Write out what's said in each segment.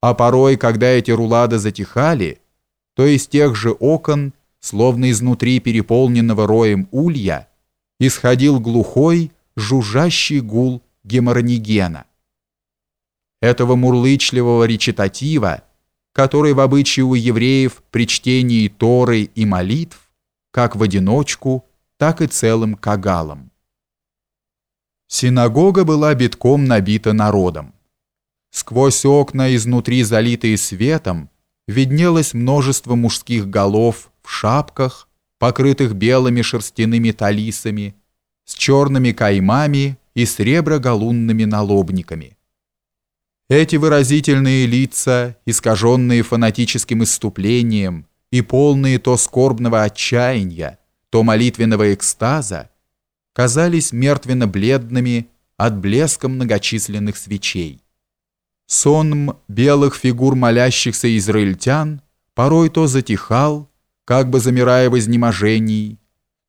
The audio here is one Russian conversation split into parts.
а порой, когда эти рулады затихали, то из тех же окон, словно изнутри переполненного роем улья, исходил глухой, жужжащий гул геморнигена. Этого мурлычливого речитатива, который в обычае у евреев при чтении Торы и молитв, как в одиночку, так и целым кагалом. Синагога была битком набита народом. Сквозь окна, изнутри залитые светом, виднелось множество мужских голов в шапках, покрытых белыми шерстяными талисами, с черными каймами и с реброгалунными налобниками. Эти выразительные лица, искаженные фанатическим исступлением и полные то скорбного отчаяния, то молитвенного экстаза, казались мертвенно-бледными от блеска многочисленных свечей. Сонм белых фигур молящихся израильтян порой то затихал, как бы замирая в изнеможении,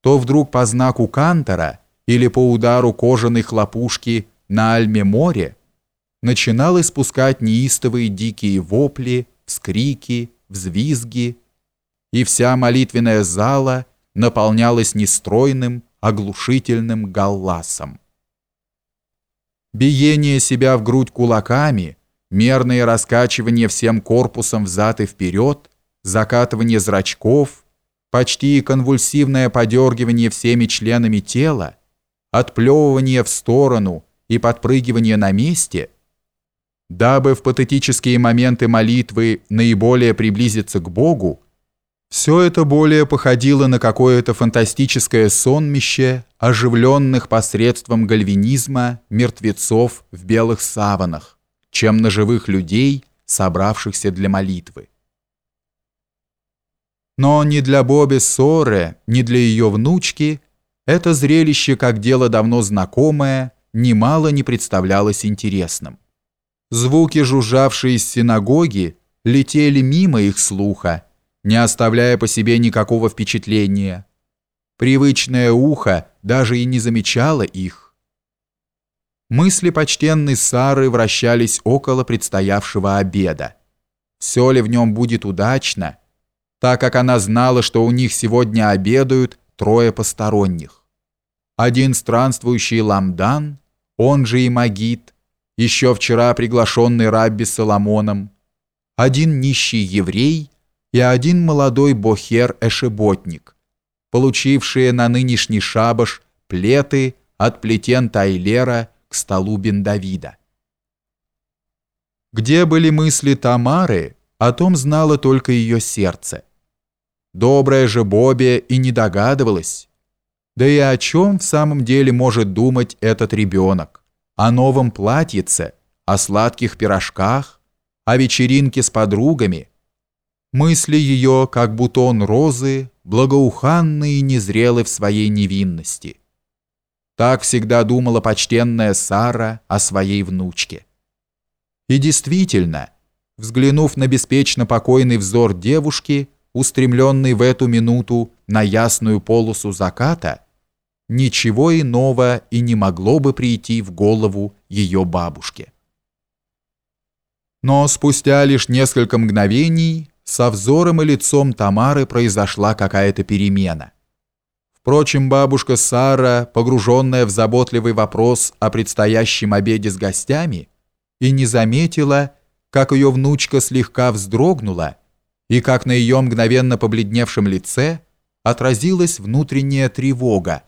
то вдруг по знаку кантора или по удару кожаной хлопушки на Альме-море начинал испускать неистовые дикие вопли, вскрики, взвизги, и вся молитвенная зала наполнялась нестройным, оглушительным галласом. Биение себя в грудь кулаками, мерное раскачивание всем корпусом взад и вперед, закатывание зрачков, почти конвульсивное подергивание всеми членами тела, отплевывание в сторону и подпрыгивание на месте, дабы в патетические моменты молитвы наиболее приблизиться к Богу, все это более походило на какое-то фантастическое сонмище оживленных посредством гальвинизма мертвецов в белых саванах, чем на живых людей, собравшихся для молитвы. Но ни для Бобби Соре, ни для ее внучки это зрелище, как дело давно знакомое, немало не представлялось интересным. Звуки, жужжавшие из синагоги, летели мимо их слуха, не оставляя по себе никакого впечатления. Привычное ухо даже и не замечало их. Мысли почтенной Сары вращались около предстоявшего обеда. Все ли в нем будет удачно, так как она знала, что у них сегодня обедают трое посторонних. Один странствующий ламдан, он же и Магит, еще вчера приглашенный Рабби Соломоном, один нищий еврей – и один молодой бохер-эшеботник, получившие на нынешний шабаш плеты от плетен Тайлера к столу бен Давида. Где были мысли Тамары, о том знало только ее сердце. Добрая же Бобби и не догадывалась. Да и о чем в самом деле может думать этот ребенок? О новом платьице, о сладких пирожках, о вечеринке с подругами, Мысли ее, как бутон розы, благоуханны и незрелы в своей невинности. Так всегда думала почтенная Сара о своей внучке. И действительно, взглянув на беспечно покойный взор девушки, устремленный в эту минуту на ясную полосу заката, ничего иного и не могло бы прийти в голову ее бабушке. Но спустя лишь несколько мгновений со взором и лицом Тамары произошла какая-то перемена. Впрочем, бабушка Сара, погруженная в заботливый вопрос о предстоящем обеде с гостями, и не заметила, как ее внучка слегка вздрогнула, и как на ее мгновенно побледневшем лице отразилась внутренняя тревога,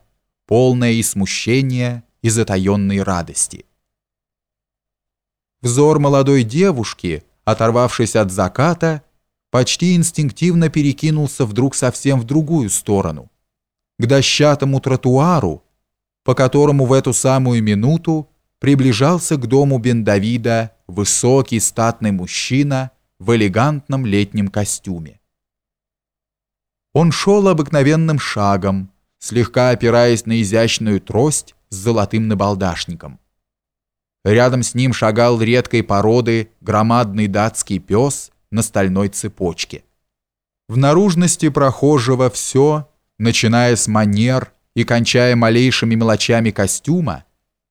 полная и смущения, и затаенной радости. Взор молодой девушки, оторвавшись от заката, почти инстинктивно перекинулся вдруг совсем в другую сторону, к дощатому тротуару, по которому в эту самую минуту приближался к дому Бен-Давида высокий статный мужчина в элегантном летнем костюме. Он шел обыкновенным шагом, слегка опираясь на изящную трость с золотым набалдашником. Рядом с ним шагал редкой породы громадный датский пес на стальной цепочке. В наружности прохожего все, начиная с манер и кончая малейшими мелочами костюма,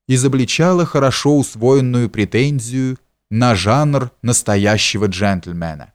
изобличало хорошо усвоенную претензию на жанр настоящего джентльмена.